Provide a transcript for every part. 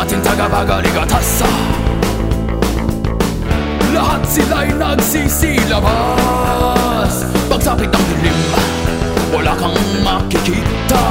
ating tagapagaligatasan Lahat sila'y nagsisilabas. Pagsapit ng dilim Wala kang makikita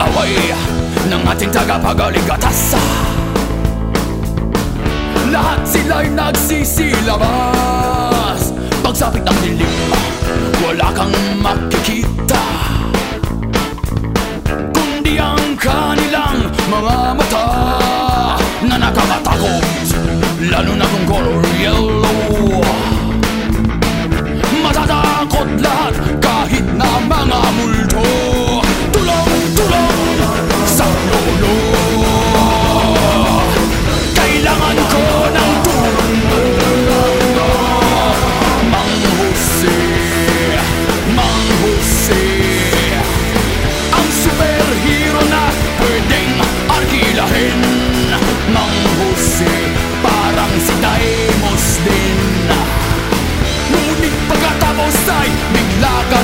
Kaaway ng ating tagapagaligtas Lahat sila'y nagsisilabas Pagsapit ng dilim Wala kang makikita. Kundi ang kanilang mga mata Na nakakatakot Lalo na kung color yellow Lager